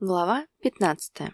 Глава 15.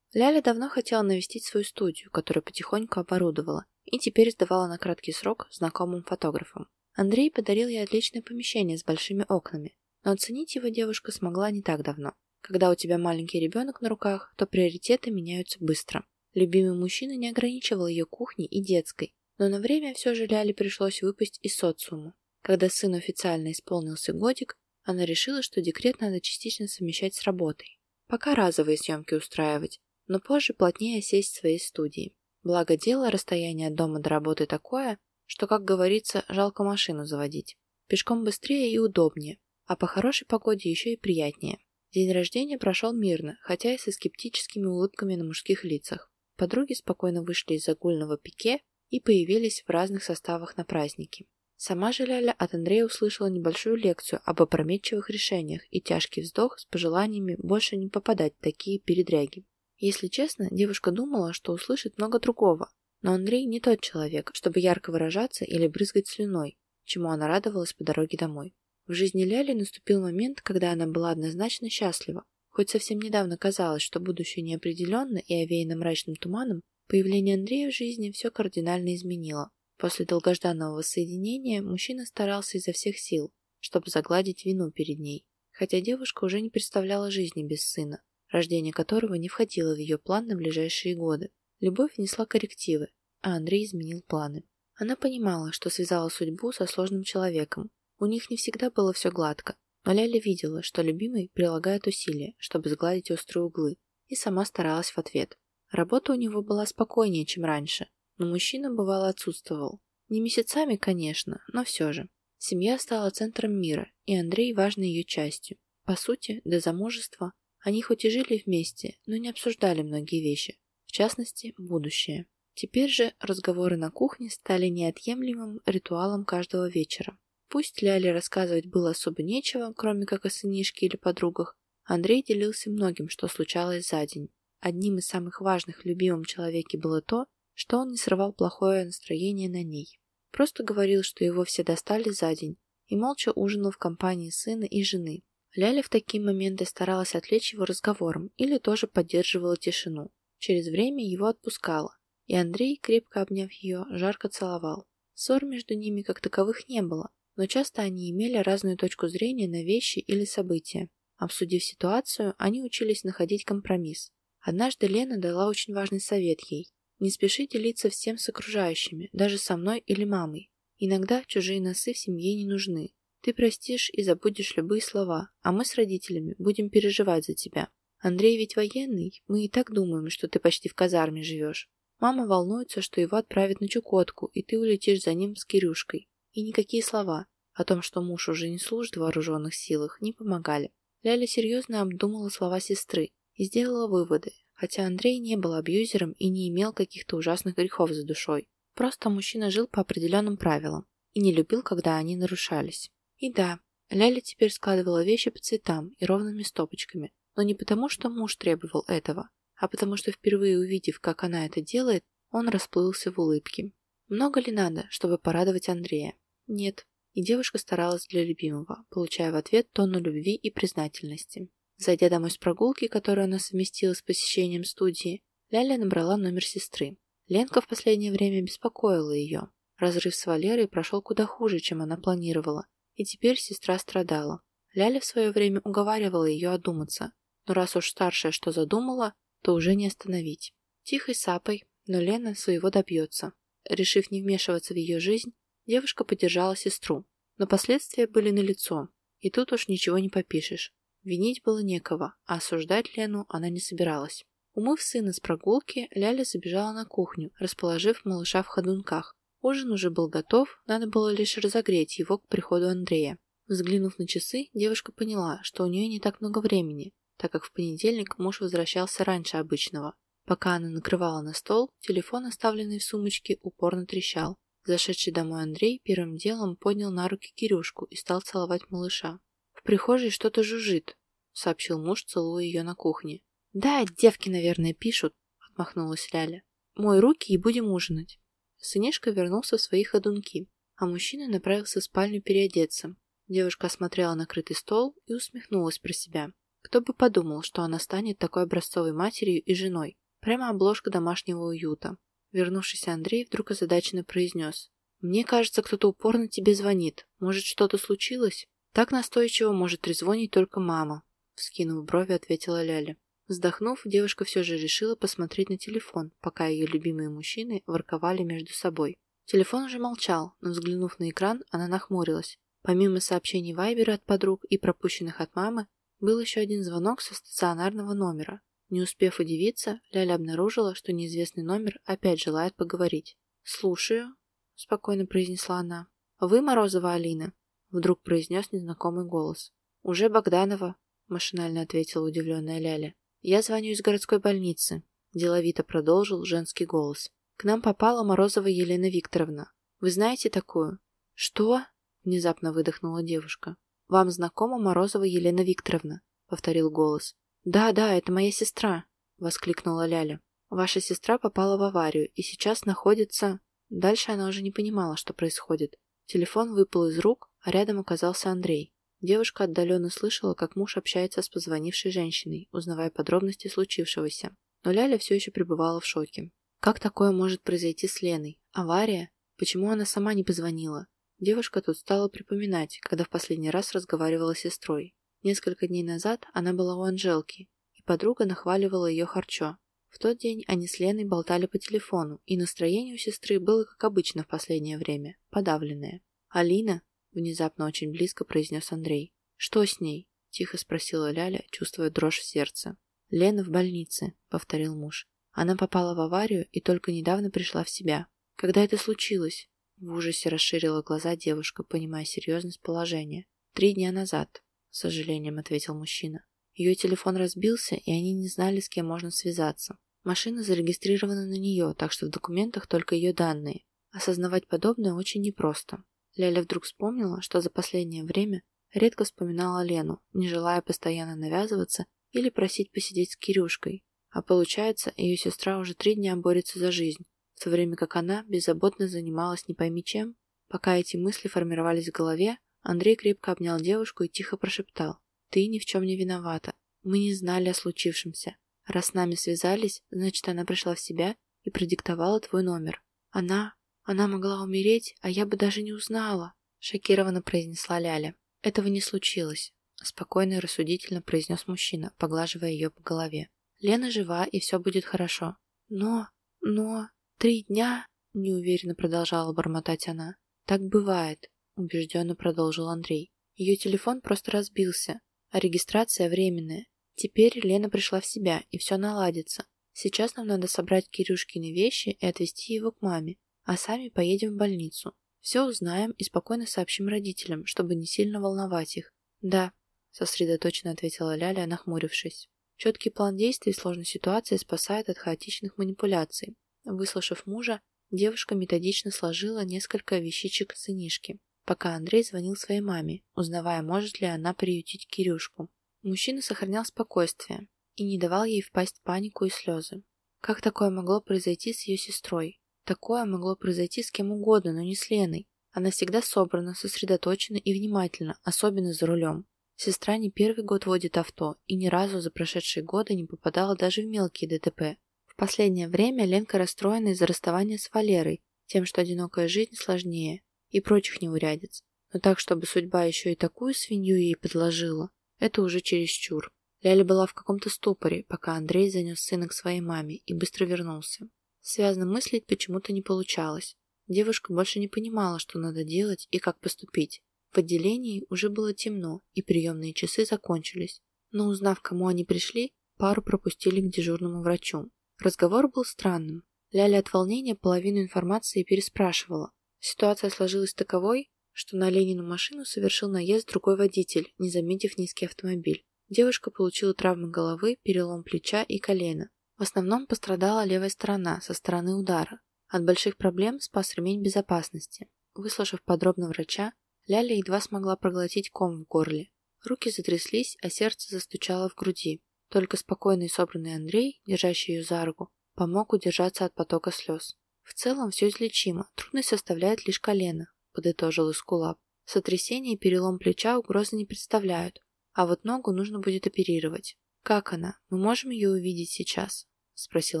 Ляля давно хотела навестить свою студию, которую потихоньку оборудовала, и теперь сдавала на краткий срок знакомым фотографам. Андрей подарил ей отличное помещение с большими окнами, но оценить его девушка смогла не так давно. Когда у тебя маленький ребенок на руках, то приоритеты меняются быстро. Любимый мужчина не ограничивал ее кухней и детской, но на время все же Ляле пришлось выпасть из социума. Когда сыну официально исполнился годик, она решила, что декрет надо частично совмещать с работой. Пока разовые съемки устраивать, но позже плотнее сесть в своей студии. Благо дело, расстояние от дома до работы такое, что, как говорится, жалко машину заводить. Пешком быстрее и удобнее, а по хорошей погоде еще и приятнее. День рождения прошел мирно, хотя и со скептическими улыбками на мужских лицах. Подруги спокойно вышли из загульного пике и появились в разных составах на празднике. Сама же Ляля от Андрея услышала небольшую лекцию об опрометчивых решениях и тяжкий вздох с пожеланиями больше не попадать в такие передряги. Если честно, девушка думала, что услышит много другого, но Андрей не тот человек, чтобы ярко выражаться или брызгать слюной, чему она радовалась по дороге домой. В жизни Ляли наступил момент, когда она была однозначно счастлива. Хоть совсем недавно казалось, что будущее неопределенно и овеяно мрачным туманом, появление Андрея в жизни все кардинально изменило. После долгожданного воссоединения мужчина старался изо всех сил, чтобы загладить вину перед ней, хотя девушка уже не представляла жизни без сына, рождение которого не входило в ее план на ближайшие годы. Любовь внесла коррективы, а Андрей изменил планы. Она понимала, что связала судьбу со сложным человеком. У них не всегда было все гладко, но Ляля видела, что любимый прилагает усилия, чтобы сгладить острые углы, и сама старалась в ответ. Работа у него была спокойнее, чем раньше, но мужчина бывало отсутствовал. Не месяцами, конечно, но все же. Семья стала центром мира, и Андрей важной ее частью. По сути, до замужества они хоть и жили вместе, но не обсуждали многие вещи, в частности, будущее. Теперь же разговоры на кухне стали неотъемлемым ритуалом каждого вечера. Пусть Ляле рассказывать было особо нечего, кроме как о сынишке или подругах, Андрей делился многим, что случалось за день. Одним из самых важных в любимом человеке было то, что он не срывал плохое настроение на ней. Просто говорил, что его все достали за день, и молча ужинал в компании сына и жены. Ляля в такие моменты старалась отвлечь его разговором или тоже поддерживала тишину. Через время его отпускала, и Андрей, крепко обняв ее, жарко целовал. Ссор между ними как таковых не было, но часто они имели разную точку зрения на вещи или события. Обсудив ситуацию, они учились находить компромисс. Однажды Лена дала очень важный совет ей не спеши делиться всем с окружающими, даже со мной или мамой. Иногда чужие носы в семье не нужны. Ты простишь и забудешь любые слова, а мы с родителями будем переживать за тебя. Андрей ведь военный, мы и так думаем, что ты почти в казарме живешь. Мама волнуется, что его отправят на Чукотку, и ты улетишь за ним с Кирюшкой. И никакие слова о том, что муж уже не служит в вооруженных силах, не помогали. Ляля серьезно обдумала слова сестры и сделала выводы, Хотя Андрей не был абьюзером и не имел каких-то ужасных грехов за душой. Просто мужчина жил по определенным правилам и не любил, когда они нарушались. И да, Ляля теперь складывала вещи по цветам и ровными стопочками, но не потому, что муж требовал этого, а потому что впервые увидев, как она это делает, он расплылся в улыбке. Много ли надо, чтобы порадовать Андрея? Нет. И девушка старалась для любимого, получая в ответ тонну любви и признательности. Зайдя домой с прогулки, которую она совместила с посещением студии, Ляля набрала номер сестры. Ленка в последнее время беспокоила ее. Разрыв с Валерой прошел куда хуже, чем она планировала, и теперь сестра страдала. Ляля в свое время уговаривала ее одуматься, но раз уж старшая что задумала, то уже не остановить. Тихой сапой, но Лена своего добьется. Решив не вмешиваться в ее жизнь, девушка поддержала сестру. Но последствия были налицо, и тут уж ничего не попишешь. Винить было некого, а осуждать Лену она не собиралась. Умыв сына с прогулки, Ляля забежала на кухню, расположив малыша в ходунках. Ужин уже был готов, надо было лишь разогреть его к приходу Андрея. Взглянув на часы, девушка поняла, что у нее не так много времени, так как в понедельник муж возвращался раньше обычного. Пока она накрывала на стол, телефон, оставленный в сумочке, упорно трещал. Зашедший домой Андрей первым делом поднял на руки Кирюшку и стал целовать малыша прихожей что-то жужжит», — сообщил муж, целуя ее на кухне. «Да, девки, наверное, пишут», — отмахнулась Ляля. «Мой руки и будем ужинать». Сынишка вернулся в свои ходунки, а мужчина направился в спальню переодеться. Девушка осмотрела накрытый стол и усмехнулась про себя. Кто бы подумал, что она станет такой образцовой матерью и женой. Прямо обложка домашнего уюта. Вернувшийся Андрей вдруг озадаченно произнес. «Мне кажется, кто-то упорно тебе звонит. Может, что-то случилось?» «Так настойчиво может трезвонить только мама», — вскинув брови, ответила Ляля. Вздохнув, девушка все же решила посмотреть на телефон, пока ее любимые мужчины ворковали между собой. Телефон уже молчал, но взглянув на экран, она нахмурилась. Помимо сообщений Вайбера от подруг и пропущенных от мамы, был еще один звонок со стационарного номера. Не успев удивиться, Ляля обнаружила, что неизвестный номер опять желает поговорить. «Слушаю», — спокойно произнесла она. «Вы Морозова Алина?» — вдруг произнес незнакомый голос. «Уже Богданова», — машинально ответила удивленная Ляля. «Я звоню из городской больницы», – деловито продолжил женский голос. «К нам попала Морозова Елена Викторовна. Вы знаете такую?» «Что?» – внезапно выдохнула девушка. «Вам знакома Морозова Елена Викторовна?» – повторил голос. «Да, да, это моя сестра», – воскликнула Ляля. «Ваша сестра попала в аварию и сейчас находится...» Дальше она уже не понимала, что происходит. Телефон выпал из рук, а рядом оказался Андрей. Девушка отдаленно слышала, как муж общается с позвонившей женщиной, узнавая подробности случившегося. Но Ляля все еще пребывала в шоке. Как такое может произойти с Леной? Авария? Почему она сама не позвонила? Девушка тут стала припоминать, когда в последний раз разговаривала с сестрой. Несколько дней назад она была у Анжелки, и подруга нахваливала ее харчо. В тот день они с Леной болтали по телефону, и настроение у сестры было, как обычно в последнее время, подавленное. Алина, Внезапно очень близко произнес Андрей. «Что с ней?» – тихо спросила Ляля, чувствуя дрожь в сердце. «Лена в больнице», – повторил муж. «Она попала в аварию и только недавно пришла в себя. Когда это случилось?» В ужасе расширила глаза девушка, понимая серьезность положения. «Три дня назад», – с сожалением ответил мужчина. Ее телефон разбился, и они не знали, с кем можно связаться. Машина зарегистрирована на нее, так что в документах только ее данные. Осознавать подобное очень непросто. Ляля вдруг вспомнила, что за последнее время редко вспоминала Лену, не желая постоянно навязываться или просить посидеть с Кирюшкой. А получается, ее сестра уже три дня борется за жизнь, в то время как она беззаботно занималась не пойми чем. Пока эти мысли формировались в голове, Андрей крепко обнял девушку и тихо прошептал. «Ты ни в чем не виновата. Мы не знали о случившемся. Раз с нами связались, значит, она пришла в себя и продиктовала твой номер. Она она могла умереть, а я бы даже не узнала, шокированно произнесла Ляля. Этого не случилось, спокойно и рассудительно произнес мужчина, поглаживая ее по голове. Лена жива, и все будет хорошо. Но, но, три дня, неуверенно продолжала бормотать она. Так бывает, убежденно продолжил Андрей. Ее телефон просто разбился, а регистрация временная. Теперь Лена пришла в себя, и все наладится. Сейчас нам надо собрать Кирюшкины вещи и отвезти его к маме а сами поедем в больницу. Все узнаем и спокойно сообщим родителям, чтобы не сильно волновать их. Да, сосредоточенно ответила Ляля, нахмурившись. Четкий план действий в сложной ситуации спасает от хаотичных манипуляций. Выслушав мужа, девушка методично сложила несколько вещичек сынишки, пока Андрей звонил своей маме, узнавая, может ли она приютить Кирюшку. Мужчина сохранял спокойствие и не давал ей впасть в панику и слезы. Как такое могло произойти с ее сестрой? Такое могло произойти с кем угодно, но не с Леной. Она всегда собрана, сосредоточена и внимательна, особенно за рулем. Сестра не первый год водит авто и ни разу за прошедшие годы не попадала даже в мелкие ДТП. В последнее время Ленка расстроена из-за расставания с Валерой, тем, что одинокая жизнь сложнее, и прочих неурядиц. Но так, чтобы судьба еще и такую свинью ей подложила, это уже чересчур. Ляля была в каком-то ступоре, пока Андрей занес сына к своей маме и быстро вернулся. Связно мыслить почему-то не получалось. Девушка больше не понимала, что надо делать и как поступить. В отделении уже было темно, и приемные часы закончились. Но узнав, кому они пришли, пару пропустили к дежурному врачу. Разговор был странным. Ляля от волнения половину информации переспрашивала. Ситуация сложилась таковой, что на Ленину машину совершил наезд другой водитель, не заметив низкий автомобиль. Девушка получила травмы головы, перелом плеча и колена. В основном пострадала левая сторона со стороны удара. От больших проблем спас ремень безопасности. Выслушав подробно врача, Ляля едва смогла проглотить ком в горле. Руки затряслись, а сердце застучало в груди. Только спокойный и собранный Андрей, держащий ее за руку, помог удержаться от потока слез. «В целом все излечимо, трудность составляет лишь колено», – подытожил Искулап. «Сотрясение и перелом плеча угрозы не представляют, А вот ногу нужно будет оперировать. Как она? Мы можем ее увидеть сейчас? Спросил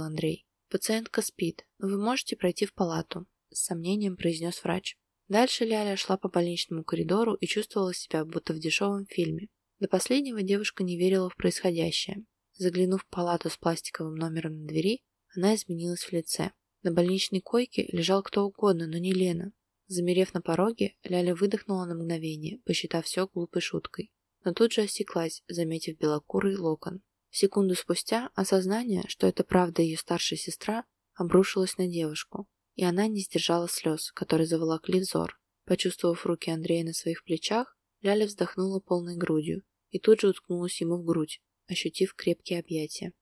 Андрей. Пациентка спит, но вы можете пройти в палату. С сомнением произнес врач. Дальше Ляля шла по больничному коридору и чувствовала себя, будто в дешевом фильме. До последнего девушка не верила в происходящее. Заглянув в палату с пластиковым номером на двери, она изменилась в лице. На больничной койке лежал кто угодно, но не Лена. Замерев на пороге, Ляля выдохнула на мгновение, посчитав все глупой шуткой. Но тут же осеклась, заметив белокурый локон. Секунду спустя осознание, что это правда ее старшая сестра, обрушилось на девушку, и она не сдержала слез, которые заволокли взор. Почувствовав руки Андрея на своих плечах, Ляля вздохнула полной грудью и тут же уткнулась ему в грудь, ощутив крепкие объятия.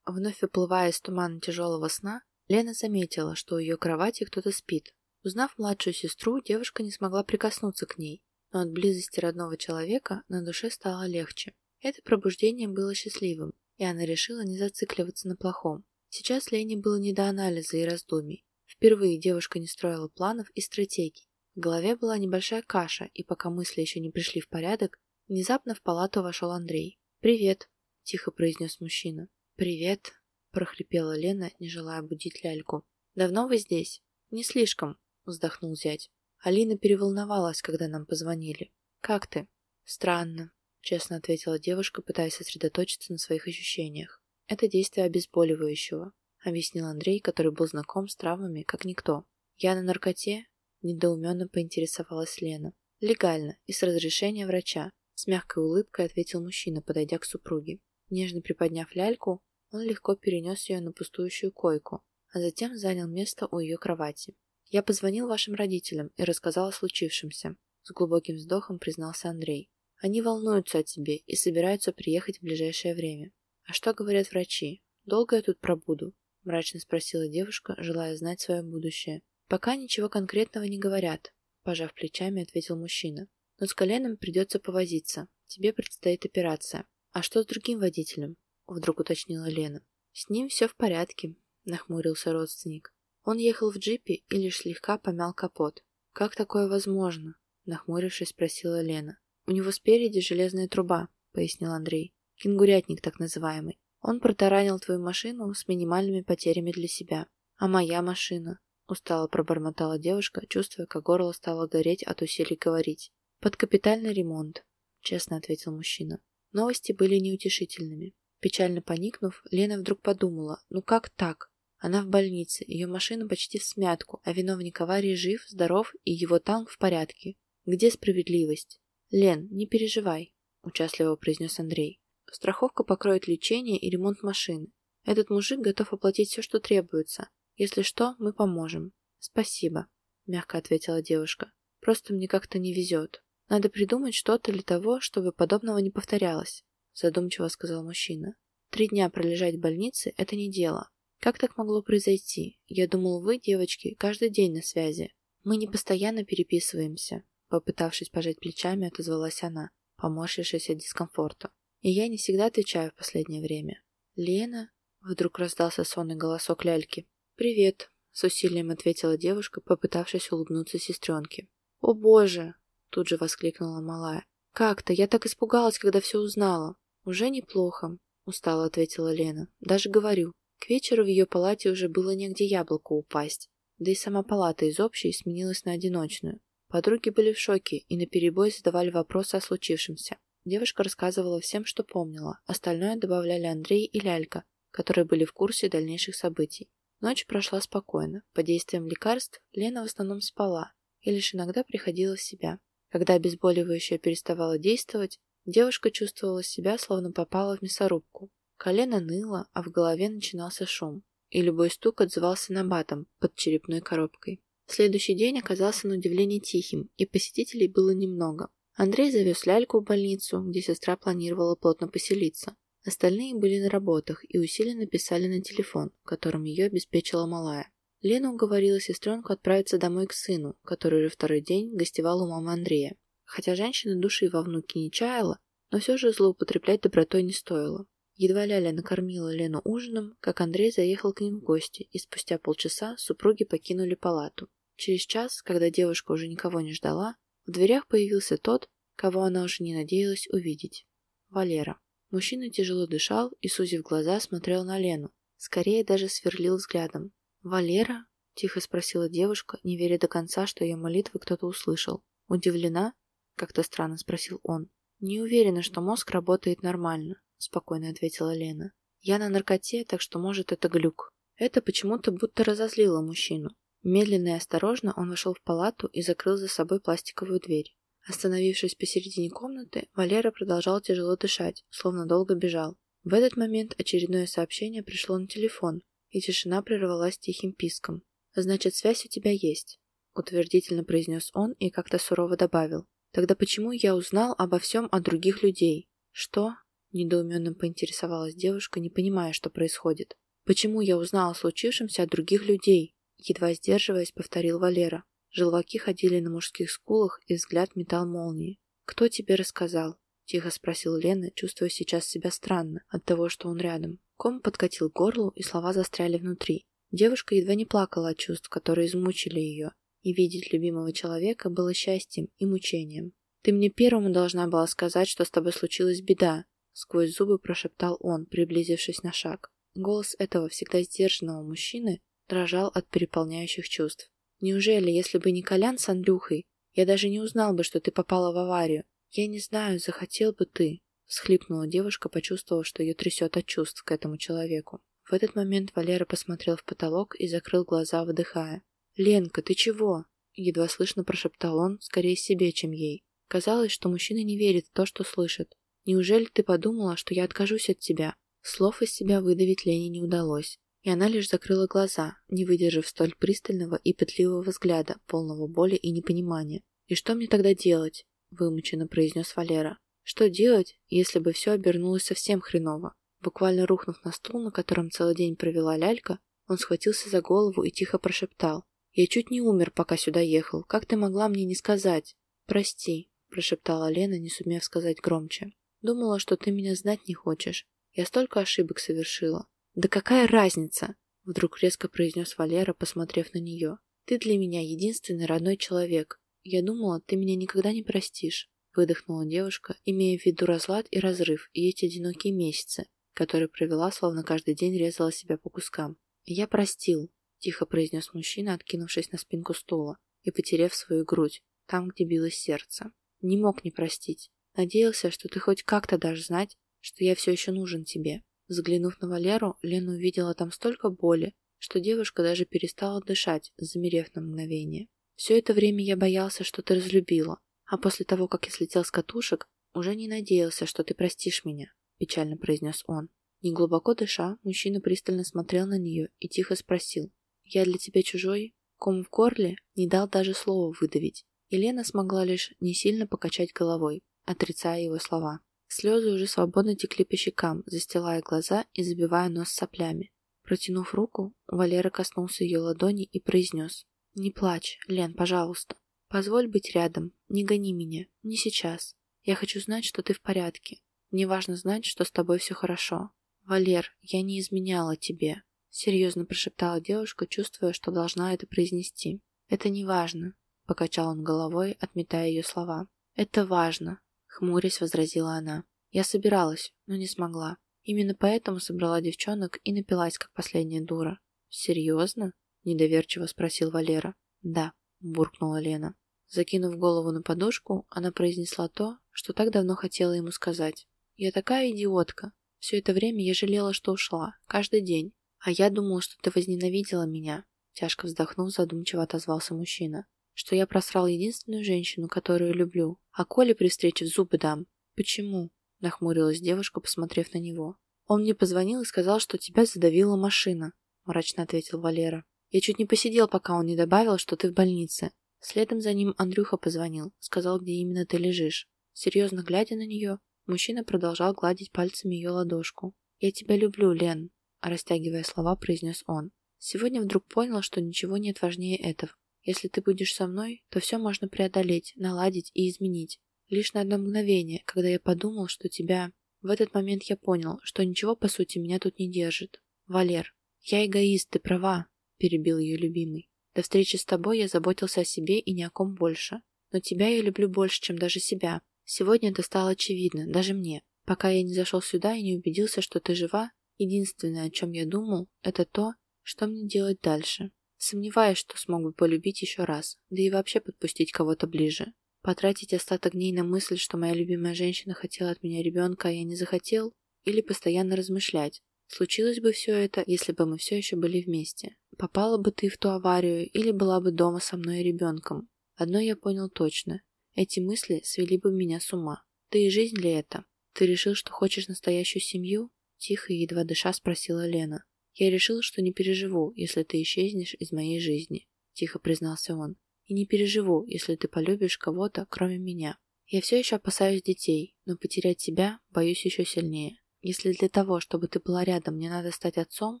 Вновь выплывая из тумана тяжелого сна, Лена заметила, что у ее кровати кто-то спит. Узнав младшую сестру, девушка не смогла прикоснуться к ней, но от близости родного человека на душе стало легче. Это пробуждение было счастливым, и она решила не зацикливаться на плохом. Сейчас Лене было не до анализа и раздумий. Впервые девушка не строила планов и стратегий. В голове была небольшая каша, и пока мысли еще не пришли в порядок, внезапно в палату вошел Андрей. «Привет», – тихо произнес мужчина. «Привет», – прохрипела Лена, не желая будить ляльку. «Давно вы здесь?» «Не слишком», – вздохнул зять. Алина переволновалась, когда нам позвонили. «Как ты?» «Странно», – честно ответила девушка, пытаясь сосредоточиться на своих ощущениях. «Это действие обезболивающего», – объяснил Андрей, который был знаком с травмами, как никто. «Я на наркоте?» – недоуменно поинтересовалась Лена. «Легально и с разрешения врача», – с мягкой улыбкой ответил мужчина, подойдя к супруге. Нежно приподняв ляльку, он легко перенес ее на пустующую койку, а затем занял место у ее кровати. «Я позвонил вашим родителям и рассказал о случившемся», — с глубоким вздохом признался Андрей. «Они волнуются о тебе и собираются приехать в ближайшее время». «А что говорят врачи? Долго я тут пробуду?» — мрачно спросила девушка, желая знать свое будущее. «Пока ничего конкретного не говорят», — пожав плечами, ответил мужчина. «Но с коленом придется повозиться. Тебе предстоит операция. А что с другим водителем?» вдруг уточнила Лена. «С ним все в порядке», — нахмурился родственник. Он ехал в джипе и лишь слегка помял капот. «Как такое возможно?» — нахмурившись, спросила Лена. «У него спереди железная труба», — пояснил Андрей. «Кенгурятник так называемый. Он протаранил твою машину с минимальными потерями для себя. А моя машина?» — устало пробормотала девушка, чувствуя, как горло стало гореть от усилий говорить. «Под капитальный ремонт», — честно ответил мужчина. Новости были неутешительными. Печально поникнув, Лена вдруг подумала, ну как так? Она в больнице, ее машина почти в смятку, а виновник аварии жив, здоров и его танк в порядке. Где справедливость? Лен, не переживай, участливо произнес Андрей. Страховка покроет лечение и ремонт машины. Этот мужик готов оплатить все, что требуется. Если что, мы поможем. Спасибо, мягко ответила девушка. Просто мне как-то не везет. Надо придумать что-то для того, чтобы подобного не повторялось задумчиво сказал мужчина. Три дня пролежать в больнице – это не дело. Как так могло произойти? Я думал, вы, девочки, каждый день на связи. Мы не постоянно переписываемся. Попытавшись пожать плечами, отозвалась она, поморщившись от дискомфорта. И я не всегда отвечаю в последнее время. Лена? Вдруг раздался сонный голосок ляльки. «Привет», — с усилием ответила девушка, попытавшись улыбнуться сестренке. «О боже!» — тут же воскликнула малая. «Как-то я так испугалась, когда все узнала». «Уже неплохо», — устало ответила Лена. «Даже говорю, к вечеру в ее палате уже было негде яблоку упасть. Да и сама палата из общей сменилась на одиночную. Подруги были в шоке и наперебой задавали вопросы о случившемся. Девушка рассказывала всем, что помнила. Остальное добавляли Андрей и Лялька, которые были в курсе дальнейших событий. Ночь прошла спокойно. Под действием лекарств Лена в основном спала и лишь иногда приходила в себя. Когда обезболивающее переставало действовать, Девушка чувствовала себя, словно попала в мясорубку. Колено ныло, а в голове начинался шум, и любой стук отзывался набатом под черепной коробкой. Следующий день оказался на удивление тихим, и посетителей было немного. Андрей завез ляльку в больницу, где сестра планировала плотно поселиться. Остальные были на работах и усиленно писали на телефон, которым ее обеспечила малая. Лена уговорила сестренку отправиться домой к сыну, который уже второй день гостевал у мамы Андрея. Хотя женщина души во внуке не чаяла, но все же злоупотреблять добротой не стоило. Едва Ляля накормила Лену ужином, как Андрей заехал к ним в гости, и спустя полчаса супруги покинули палату. Через час, когда девушка уже никого не ждала, в дверях появился тот, кого она уже не надеялась увидеть. Валера. Мужчина тяжело дышал и, сузив глаза, смотрел на Лену. Скорее даже сверлил взглядом. «Валера?» – тихо спросила девушка, не веря до конца, что ее молитвы кто-то услышал. «Удивлена?» – как-то странно спросил он. «Не уверена, что мозг работает нормально», – спокойно ответила Лена. «Я на наркоте, так что, может, это глюк». Это почему-то будто разозлило мужчину. Медленно и осторожно он вошел в палату и закрыл за собой пластиковую дверь. Остановившись посередине комнаты, Валера продолжал тяжело дышать, словно долго бежал. В этот момент очередное сообщение пришло на телефон, и тишина прервалась тихим писком. «Значит, связь у тебя есть», — утвердительно произнес он и как-то сурово добавил. «Тогда почему я узнал обо всем от других людей?» «Что?» — недоуменно поинтересовалась девушка, не понимая, что происходит. «Почему я узнал о случившемся от других людей?» Едва сдерживаясь, повторил Валера. Желваки ходили на мужских скулах, и взгляд метал молнии. «Кто тебе рассказал?» – тихо спросил Лена, чувствуя сейчас себя странно от того, что он рядом. Ком подкатил к горлу, и слова застряли внутри. Девушка едва не плакала от чувств, которые измучили ее, и видеть любимого человека было счастьем и мучением. «Ты мне первому должна была сказать, что с тобой случилась беда», – сквозь зубы прошептал он, приблизившись на шаг. Голос этого всегда сдержанного мужчины дрожал от переполняющих чувств. Неужели, если бы не Колян с Андрюхой, я даже не узнал бы, что ты попала в аварию? Я не знаю, захотел бы ты, всхлипнула девушка, почувствовав, что ее трясет от чувств к этому человеку. В этот момент Валера посмотрел в потолок и закрыл глаза, выдыхая. «Ленка, ты чего?» Едва слышно прошептал он, скорее себе, чем ей. Казалось, что мужчина не верит в то, что слышит. «Неужели ты подумала, что я откажусь от тебя?» Слов из себя выдавить Лене не удалось. И она лишь закрыла глаза, не выдержав столь пристального и пытливого взгляда, полного боли и непонимания. «И что мне тогда делать?» – вымученно произнес Валера. «Что делать, если бы все обернулось совсем хреново?» Буквально рухнув на стул, на котором целый день провела лялька, он схватился за голову и тихо прошептал. «Я чуть не умер, пока сюда ехал. Как ты могла мне не сказать?» «Прости», – прошептала Лена, не сумев сказать громче. «Думала, что ты меня знать не хочешь. Я столько ошибок совершила. «Да какая разница?» — вдруг резко произнес Валера, посмотрев на нее. «Ты для меня единственный родной человек. Я думала, ты меня никогда не простишь», — выдохнула девушка, имея в виду разлад и разрыв и эти одинокие месяцы, которые провела, словно каждый день резала себя по кускам. «Я простил», — тихо произнес мужчина, откинувшись на спинку стула и потеряв свою грудь, там, где билось сердце. «Не мог не простить. Надеялся, что ты хоть как-то дашь знать, что я все еще нужен тебе. Взглянув на Валеру, Лена увидела там столько боли, что девушка даже перестала дышать, замерев на мгновение. «Все это время я боялся, что ты разлюбила, а после того, как я слетел с катушек, уже не надеялся, что ты простишь меня», – печально произнес он. Неглубоко дыша, мужчина пристально смотрел на нее и тихо спросил. «Я для тебя чужой?» Ком в горле не дал даже слова выдавить. Елена смогла лишь не сильно покачать головой, отрицая его слова. Слезы уже свободно текли по щекам, застилая глаза и забивая нос соплями. Протянув руку, Валера коснулся ее ладони и произнес. «Не плачь, Лен, пожалуйста. Позволь быть рядом. Не гони меня. Не сейчас. Я хочу знать, что ты в порядке. Мне важно знать, что с тобой все хорошо. Валер, я не изменяла тебе», — серьезно прошептала девушка, чувствуя, что должна это произнести. «Это не важно», — покачал он головой, отметая ее слова. «Это важно. Хмурясь, возразила она. Я собиралась, но не смогла. Именно поэтому собрала девчонок и напилась, как последняя дура. «Серьезно?» – недоверчиво спросил Валера. «Да», – буркнула Лена. Закинув голову на подушку, она произнесла то, что так давно хотела ему сказать. «Я такая идиотка. Все это время я жалела, что ушла. Каждый день. А я думала, что ты возненавидела меня». Тяжко вздохнув, задумчиво отозвался мужчина что я просрал единственную женщину, которую люблю, а Коле при встрече в зубы дам. Почему? Нахмурилась девушка, посмотрев на него. Он мне позвонил и сказал, что тебя задавила машина, мрачно ответил Валера. Я чуть не посидел, пока он не добавил, что ты в больнице. Следом за ним Андрюха позвонил, сказал, где именно ты лежишь. Серьезно глядя на нее, мужчина продолжал гладить пальцами ее ладошку. «Я тебя люблю, Лен», – растягивая слова, произнес он. Сегодня вдруг понял, что ничего нет важнее этого. Если ты будешь со мной, то все можно преодолеть, наладить и изменить. Лишь на одно мгновение, когда я подумал, что тебя... В этот момент я понял, что ничего по сути меня тут не держит. Валер, я эгоист, ты права, перебил ее любимый. До встречи с тобой я заботился о себе и ни о ком больше. Но тебя я люблю больше, чем даже себя. Сегодня это стало очевидно, даже мне. Пока я не зашел сюда и не убедился, что ты жива, единственное, о чем я думал, это то, что мне делать дальше. Сомневаюсь, что смог бы полюбить еще раз, да и вообще подпустить кого-то ближе. Потратить остаток дней на мысль, что моя любимая женщина хотела от меня ребенка, а я не захотел, или постоянно размышлять, случилось бы все это, если бы мы все еще были вместе. Попала бы ты в ту аварию или была бы дома со мной и ребенком. Одно я понял точно. Эти мысли свели бы меня с ума. Да и жизнь ли это? Ты решил, что хочешь настоящую семью? Тихо и едва дыша спросила Лена. Я решил, что не переживу, если ты исчезнешь из моей жизни. Тихо признался он и не переживу, если ты полюбишь кого-то, кроме меня. Я все еще опасаюсь детей, но потерять тебя боюсь еще сильнее. Если для того, чтобы ты была рядом, мне надо стать отцом,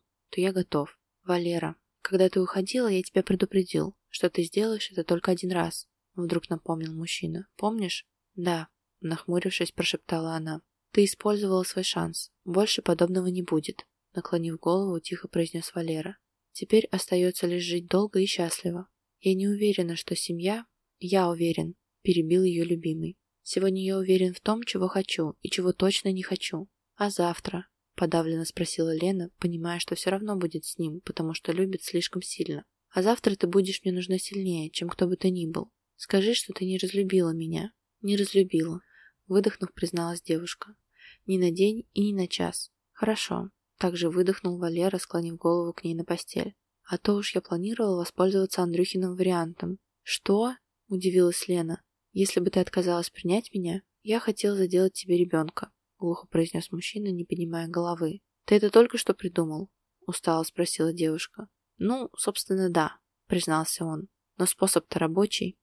то я готов. Валера, когда ты уходила, я тебя предупредил, что ты сделаешь это только один раз. Вдруг напомнил мужчина. Помнишь? Да, нахмурившись, прошептала она. Ты использовала свой шанс. Больше подобного не будет. Наклонив голову, тихо произнес Валера. Теперь остается лишь жить долго и счастливо. Я не уверена, что семья... Я уверен, перебил ее любимый. Сегодня я уверен в том, чего хочу и чего точно не хочу. А завтра? Подавленно спросила Лена, понимая, что все равно будет с ним, потому что любит слишком сильно. А завтра ты будешь мне нужна сильнее, чем кто бы то ни был. Скажи, что ты не разлюбила меня. Не разлюбила. Выдохнув, призналась девушка. Ни на день и ни на час. Хорошо. Также выдохнул Валера, склонив голову к ней на постель. А то уж я планировала воспользоваться Андрюхиным вариантом. Что? Удивилась Лена. Если бы ты отказалась принять меня, я хотел заделать тебе ребенка. Глухо произнес мужчина, не поднимая головы. Ты это только что придумал? Устало спросила девушка. Ну, собственно, да, признался он. Но способ-то рабочий.